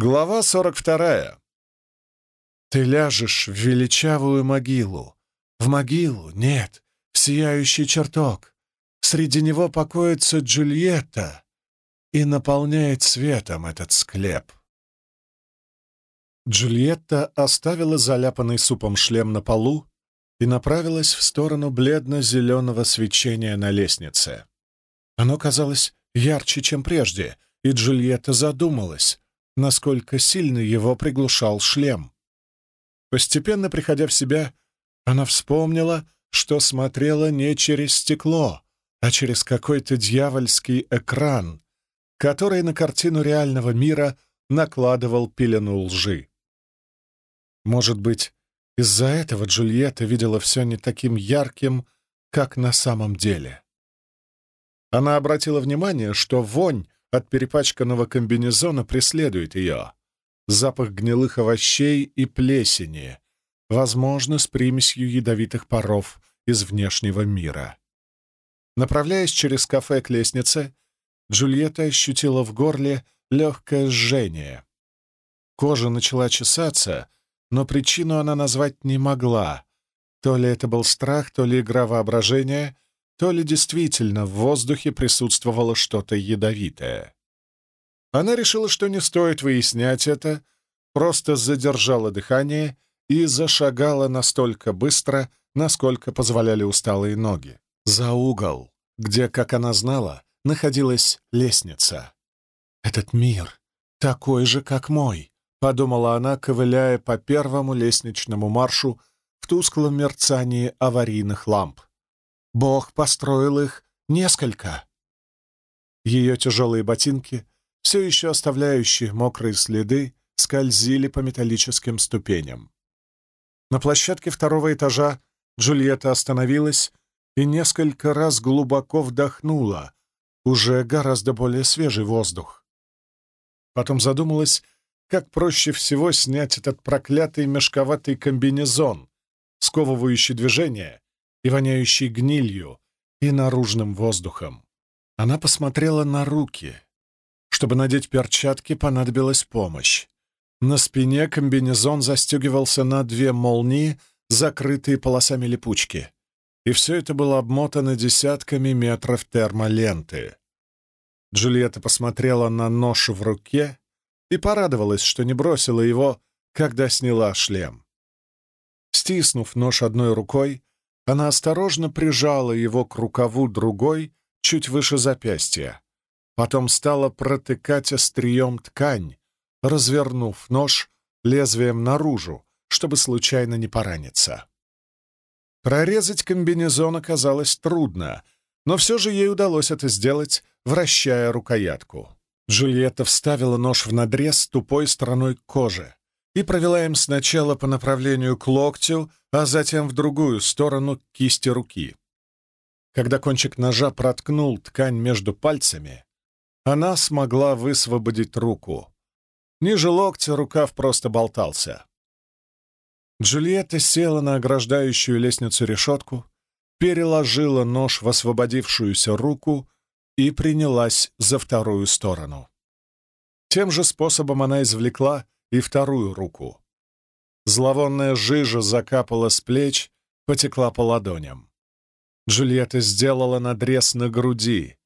Глава 42. Ты ляжешь в величавую могилу. В могилу, нет, в сияющий чертог. Среди него покоится Джульетта и наполняет светом этот склеп. Джульетта оставила заляпанный супом шлем на полу и направилась в сторону бледно-зеленого свечения на лестнице. Оно казалось ярче, чем прежде, и Джульетта задумалась, насколько сильно его приглушал шлем. Постепенно приходя в себя, она вспомнила, что смотрела не через стекло, а через какой-то дьявольский экран, который на картину реального мира накладывал пелену лжи. Может быть, из-за этого Джульетта видела все не таким ярким, как на самом деле. Она обратила внимание, что вонь от перепачканного комбинезона преследует ее. Запах гнилых овощей и плесени, возможно, с примесью ядовитых паров из внешнего мира. Направляясь через кафе к лестнице, Джульетта ощутила в горле легкое жжение. Кожа начала чесаться, но причину она назвать не могла. То ли это был страх, то ли игра воображения — то ли действительно в воздухе присутствовало что-то ядовитое. Она решила, что не стоит выяснять это, просто задержала дыхание и зашагала настолько быстро, насколько позволяли усталые ноги. За угол, где, как она знала, находилась лестница. «Этот мир такой же, как мой», — подумала она, ковыляя по первому лестничному маршу в тусклом мерцании аварийных ламп. Бог построил их несколько. Ее тяжелые ботинки, все еще оставляющие мокрые следы, скользили по металлическим ступеням. На площадке второго этажа Джульетта остановилась и несколько раз глубоко вдохнула, уже гораздо более свежий воздух. Потом задумалась, как проще всего снять этот проклятый мешковатый комбинезон, сковывающий движение и воняющий гнилью и наружным воздухом. Она посмотрела на руки. Чтобы надеть перчатки, понадобилась помощь. На спине комбинезон застегивался на две молнии, закрытые полосами липучки. И все это было обмотано десятками метров термоленты. Джульетта посмотрела на нож в руке и порадовалась, что не бросила его, когда сняла шлем. Стиснув нож одной рукой, она осторожно прижала его к рукаву другой, чуть выше запястья. Потом стала протыкать острием ткань, развернув нож лезвием наружу, чтобы случайно не пораниться. Прорезать комбинезон оказалось трудно, но все же ей удалось это сделать, вращая рукоятку. Джульетта вставила нож в надрез тупой стороной к коже и провела им сначала по направлению к локтю, а затем в другую сторону кисти руки. Когда кончик ножа проткнул ткань между пальцами, она смогла высвободить руку. Ниже локтя рукав просто болтался. Джульетта села на ограждающую лестницу решетку, переложила нож в освободившуюся руку и принялась за вторую сторону. Тем же способом она извлекла и вторую руку. Зловонная жижа закапала с плеч, потекла по ладоням. Джульетта сделала надрез на груди.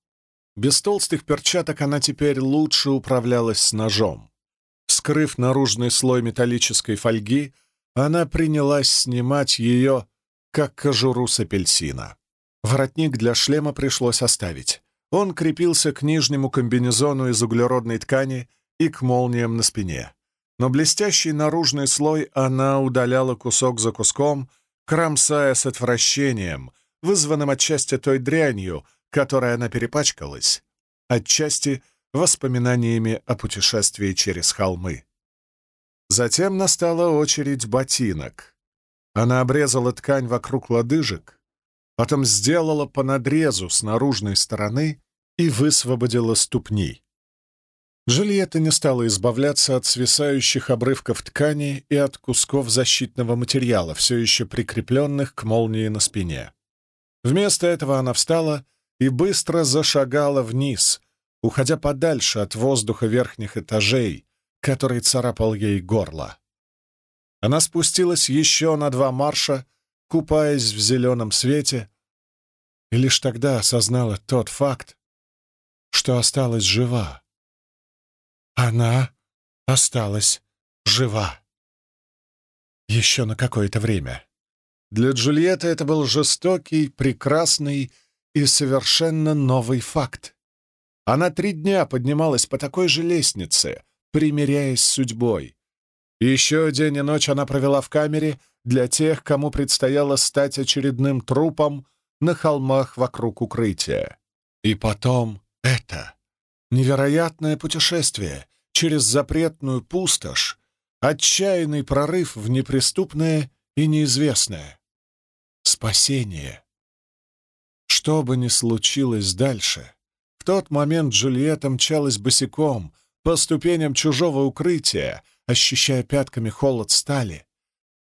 Без толстых перчаток она теперь лучше управлялась с ножом. Скрыв наружный слой металлической фольги, она принялась снимать ее, как кожуру с апельсина. Воротник для шлема пришлось оставить. Он крепился к нижнему комбинезону из углеродной ткани и к молниям на спине но блестящий наружный слой она удаляла кусок за куском, кромсая с отвращением, вызванным отчасти той дрянью, которой она перепачкалась, отчасти воспоминаниями о путешествии через холмы. Затем настала очередь ботинок. Она обрезала ткань вокруг лодыжек, потом сделала по надрезу с наружной стороны и высвободила ступни. Жильетта не стала избавляться от свисающих обрывков ткани и от кусков защитного материала, все еще прикрепленных к молнии на спине. Вместо этого она встала и быстро зашагала вниз, уходя подальше от воздуха верхних этажей, который царапал ей горло. Она спустилась еще на два марша, купаясь в зеленом свете, и лишь тогда осознала тот факт, что осталась жива. Она осталась жива. Еще на какое-то время. Для Джульетты это был жестокий, прекрасный и совершенно новый факт. Она три дня поднималась по такой же лестнице, примиряясь с судьбой. Еще день и ночь она провела в камере для тех, кому предстояло стать очередным трупом на холмах вокруг укрытия. И потом это невероятное путешествие через запретную пустошь, отчаянный прорыв в неприступное и неизвестное. Спасение. Что бы ни случилось дальше, в тот момент Джульетта мчалась босиком по ступеням чужого укрытия, ощущая пятками холод стали.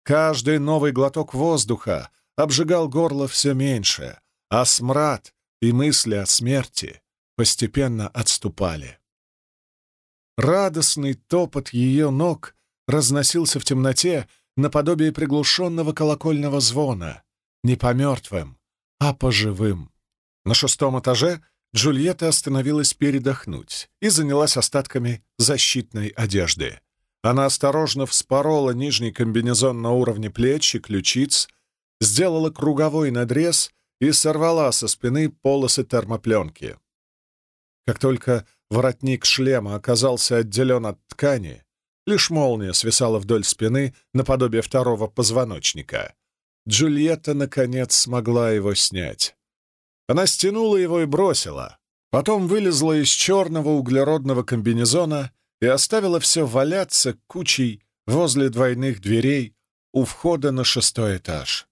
Каждый новый глоток воздуха обжигал горло все меньше, а смрад и мысли о смерти постепенно отступали. Радостный топот ее ног разносился в темноте наподобие приглушенного колокольного звона, не по мертвым, а по живым. На шестом этаже Джульетта остановилась передохнуть и занялась остатками защитной одежды. Она осторожно вспорола нижний комбинезон на уровне плеч и ключиц, сделала круговой надрез и сорвала со спины полосы термопленки. Как только воротник шлема оказался отделен от ткани, лишь молния свисала вдоль спины наподобие второго позвоночника. Джульетта, наконец, смогла его снять. Она стянула его и бросила. Потом вылезла из черного углеродного комбинезона и оставила все валяться кучей возле двойных дверей у входа на шестой этаж.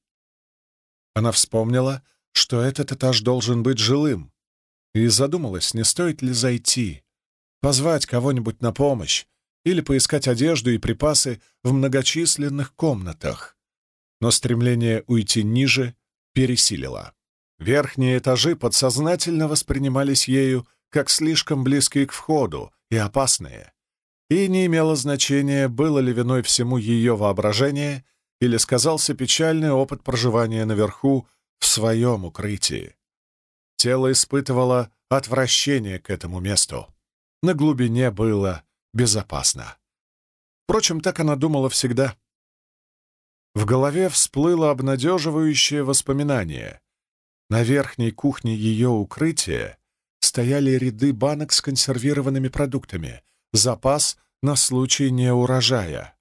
Она вспомнила, что этот этаж должен быть жилым, и задумалась, не стоит ли зайти, позвать кого-нибудь на помощь или поискать одежду и припасы в многочисленных комнатах. Но стремление уйти ниже пересилило. Верхние этажи подсознательно воспринимались ею как слишком близкие к входу и опасные, и не имело значения, было ли виной всему ее воображение или сказался печальный опыт проживания наверху в своем укрытии. Тело испытывало отвращение к этому месту. На глубине было безопасно. Впрочем, так она думала всегда. В голове всплыло обнадеживающее воспоминание. На верхней кухне ее укрытия стояли ряды банок с консервированными продуктами, запас на случай неурожая.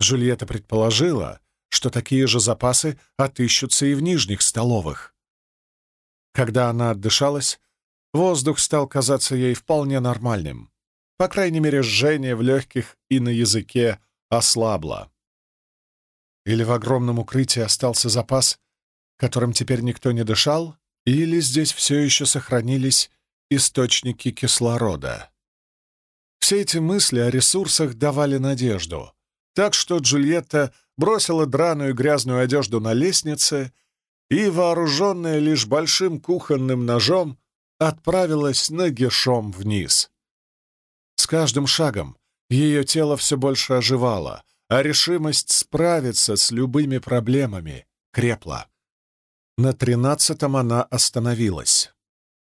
Жульетта предположила, что такие же запасы отыщутся и в нижних столовых. Когда она отдышалась, воздух стал казаться ей вполне нормальным. По крайней мере, жжение в легких и на языке ослабло. Или в огромном укрытии остался запас, которым теперь никто не дышал, или здесь все еще сохранились источники кислорода. Все эти мысли о ресурсах давали надежду, так что Джульетта бросила драную грязную одежду на лестнице и, вооруженная лишь большим кухонным ножом, отправилась нагишом вниз. С каждым шагом ее тело все больше оживало, а решимость справиться с любыми проблемами крепла. На тринадцатом она остановилась.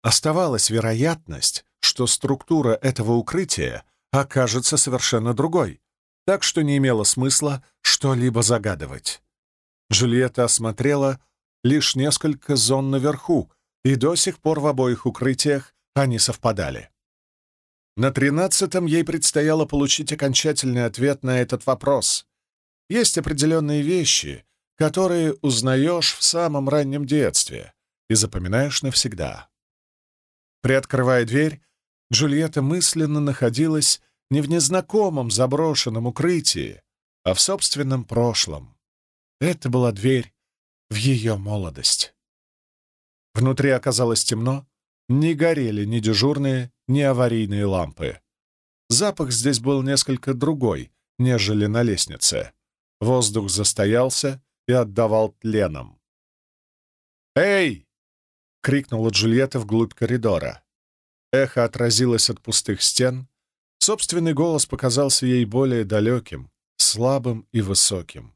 Оставалась вероятность, что структура этого укрытия окажется совершенно другой, так что не имело смысла что-либо загадывать. Джульетта осмотрела лишь несколько зон наверху, и до сих пор в обоих укрытиях они совпадали. На тринадцатом ей предстояло получить окончательный ответ на этот вопрос. Есть определенные вещи, которые узнаешь в самом раннем детстве и запоминаешь навсегда. Приоткрывая дверь, Джульетта мысленно находилась не в незнакомом заброшенном укрытии, а в собственном прошлом. Это была дверь в ее молодость. Внутри оказалось темно, не горели ни дежурные, ни аварийные лампы. Запах здесь был несколько другой, нежели на лестнице. Воздух застоялся, и отдавал тленом. «Эй!» — крикнула Джульетта вглубь коридора. Эхо отразилось от пустых стен, Собственный голос показался ей более далеким, слабым и высоким.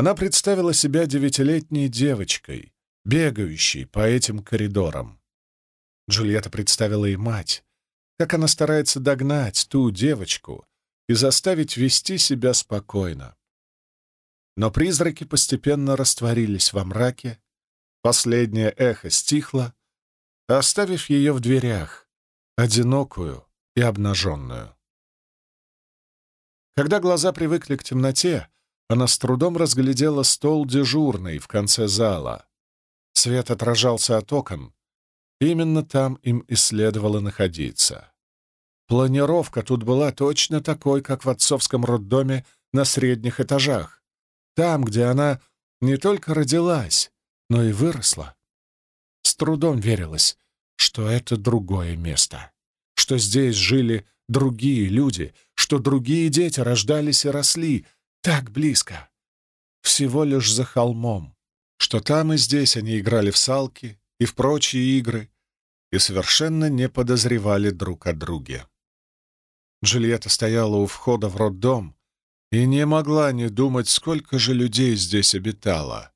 Она представила себя девятилетней девочкой, бегающей по этим коридорам. Джульетта представила и мать, как она старается догнать ту девочку и заставить вести себя спокойно. Но призраки постепенно растворились во мраке, последнее эхо стихло, оставив ее в дверях, одинокую и обнаженную. Когда глаза привыкли к темноте, она с трудом разглядела стол дежурный в конце зала. Свет отражался от окон. Именно там им и следовало находиться. Планировка тут была точно такой, как в отцовском роддоме на средних этажах. Там, где она не только родилась, но и выросла. С трудом верилось, что это другое место, что здесь жили другие люди, что другие дети рождались и росли — так близко. Всего лишь за холмом. Что там и здесь они играли в салки и в прочие игры и совершенно не подозревали друг о друге. Джульетта стояла у входа в роддом и не могла не думать, сколько же людей здесь обитало.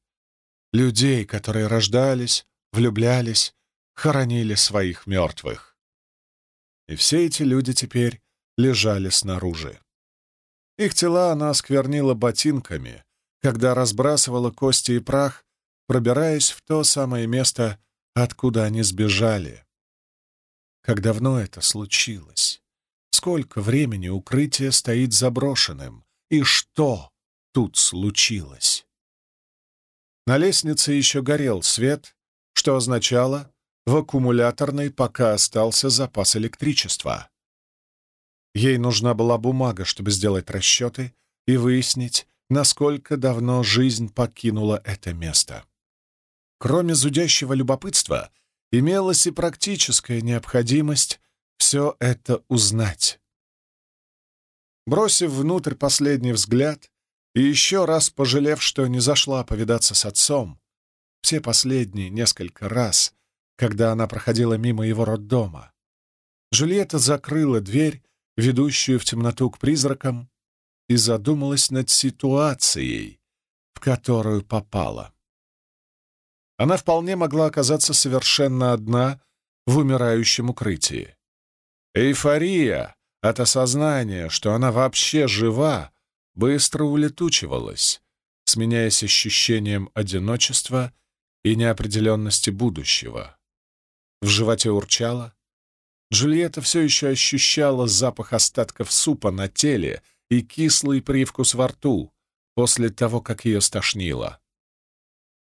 Людей, которые рождались, влюблялись, хоронили своих мертвых. И все эти люди теперь лежали снаружи. Их тела она осквернила ботинками, когда разбрасывала кости и прах, пробираясь в то самое место, откуда они сбежали. Как давно это случилось? Сколько времени укрытие стоит заброшенным? И что тут случилось? На лестнице еще горел свет, что означало, в аккумуляторной пока остался запас электричества. Ей нужна была бумага, чтобы сделать расчеты и выяснить, насколько давно жизнь покинула это место. Кроме зудящего любопытства, имелась и практическая необходимость все это узнать. Бросив внутрь последний взгляд и еще раз пожалев, что не зашла повидаться с отцом, все последние несколько раз, когда она проходила мимо его роддома, Джульетта закрыла дверь ведущую в темноту к призракам, и задумалась над ситуацией, в которую попала. Она вполне могла оказаться совершенно одна в умирающем укрытии. Эйфория от осознания, что она вообще жива, быстро улетучивалась, сменяясь ощущением одиночества и неопределенности будущего. В животе урчало, Джульетта все еще ощущала запах остатков супа на теле и кислый привкус во рту после того, как ее стошнило.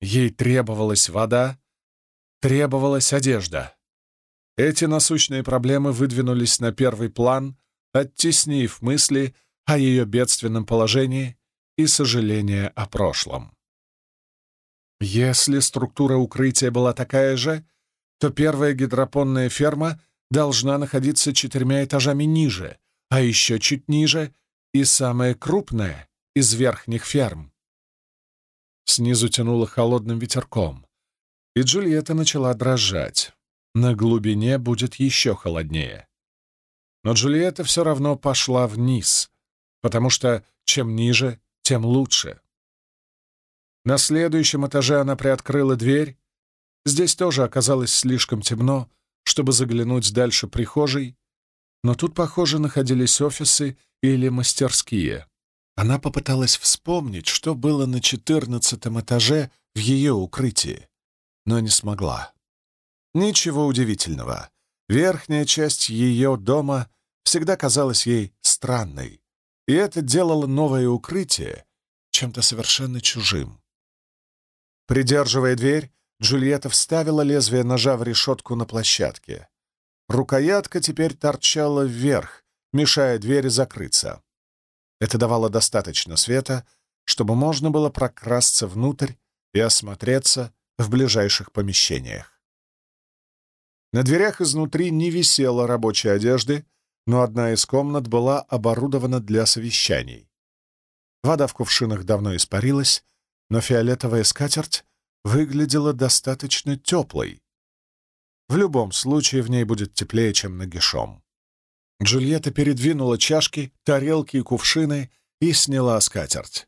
Ей требовалась вода, требовалась одежда. Эти насущные проблемы выдвинулись на первый план, оттеснив мысли о ее бедственном положении и сожаление о прошлом. Если структура укрытия была такая же, то первая гидропонная ферма должна находиться четырьмя этажами ниже, а еще чуть ниже и самая крупная из верхних ферм. Снизу тянуло холодным ветерком, и Джульетта начала дрожать. На глубине будет еще холоднее. Но Джульетта все равно пошла вниз, потому что чем ниже, тем лучше. На следующем этаже она приоткрыла дверь. Здесь тоже оказалось слишком темно, чтобы заглянуть дальше прихожей, но тут, похоже, находились офисы или мастерские. Она попыталась вспомнить, что было на четырнадцатом этаже в ее укрытии, но не смогла. Ничего удивительного. Верхняя часть ее дома всегда казалась ей странной, и это делало новое укрытие чем-то совершенно чужим. Придерживая дверь, Джульетта вставила лезвие ножа в решетку на площадке. Рукоятка теперь торчала вверх, мешая двери закрыться. Это давало достаточно света, чтобы можно было прокрасться внутрь и осмотреться в ближайших помещениях. На дверях изнутри не висела рабочей одежды, но одна из комнат была оборудована для совещаний. Вода в кувшинах давно испарилась, но фиолетовая скатерть выглядела достаточно теплой. В любом случае в ней будет теплее, чем нагишом. Джульетта передвинула чашки, тарелки и кувшины и сняла скатерть.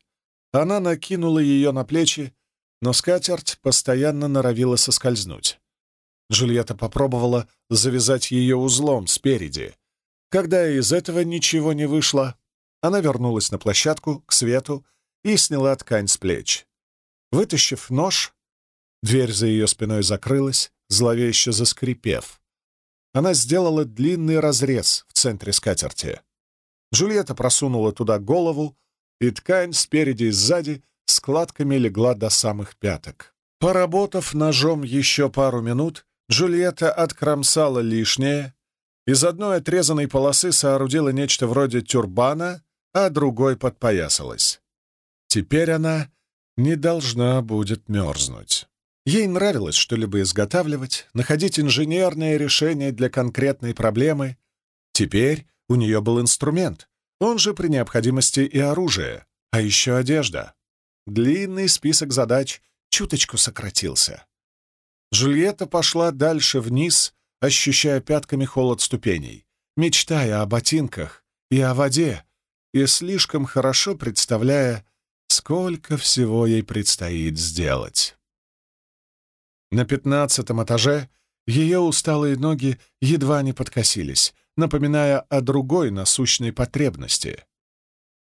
Она накинула ее на плечи, но скатерть постоянно норовила соскользнуть. Джульетта попробовала завязать ее узлом спереди. Когда из этого ничего не вышло, она вернулась на площадку, к свету, и сняла ткань с плеч. Вытащив нож, дверь за ее спиной закрылась, зловеще заскрипев. Она сделала длинный разрез в центре скатерти. Джульетта просунула туда голову, и ткань спереди и сзади складками легла до самых пяток. Поработав ножом еще пару минут, Джульетта откромсала лишнее, из одной отрезанной полосы соорудила нечто вроде тюрбана, а другой подпоясалась. Теперь она не должна будет мерзнуть. Ей нравилось что-либо изготавливать, находить инженерное решение для конкретной проблемы. Теперь у нее был инструмент, он же при необходимости и оружие, а еще одежда. Длинный список задач чуточку сократился. Джульетта пошла дальше вниз, ощущая пятками холод ступеней, мечтая о ботинках и о воде, и слишком хорошо представляя, сколько всего ей предстоит сделать. На пятнадцатом этаже ее усталые ноги едва не подкосились, напоминая о другой насущной потребности.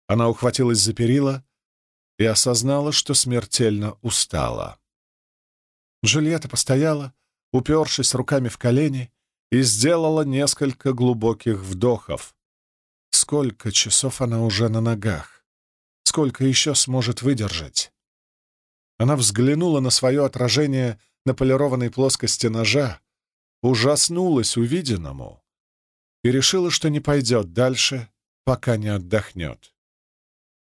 Она ухватилась за перила и осознала, что смертельно устала. Джульетта постояла, упершись руками в колени, и сделала несколько глубоких вдохов. Сколько часов она уже на ногах? Сколько еще сможет выдержать? Она взглянула на свое отражение на полированной плоскости ножа, ужаснулась увиденному и решила, что не пойдет дальше, пока не отдохнет.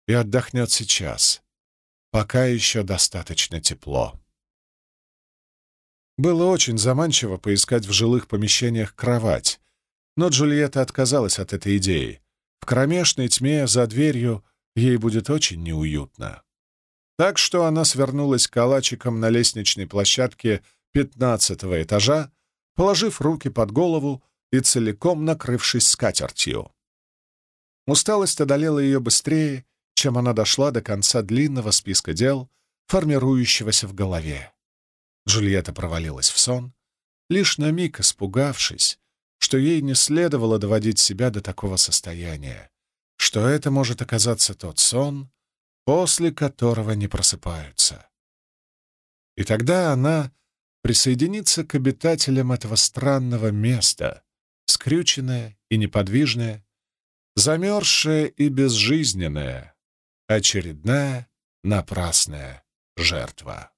И отдохнет сейчас, пока еще достаточно тепло. Было очень заманчиво поискать в жилых помещениях кровать, но Джульетта отказалась от этой идеи. В кромешной тьме за дверью ей будет очень неуютно. Так что она свернулась калачиком на лестничной площадке пятнадцатого этажа, положив руки под голову и целиком накрывшись скатертью. Усталость одолела ее быстрее, чем она дошла до конца длинного списка дел, формирующегося в голове. Джульетта провалилась в сон, лишь на миг испугавшись, что ей не следовало доводить себя до такого состояния, что это может оказаться тот сон, после которого не просыпаются. И тогда она присоединится к обитателям этого странного места, скрюченная и неподвижная, замерзшая и безжизненная, очередная напрасная жертва.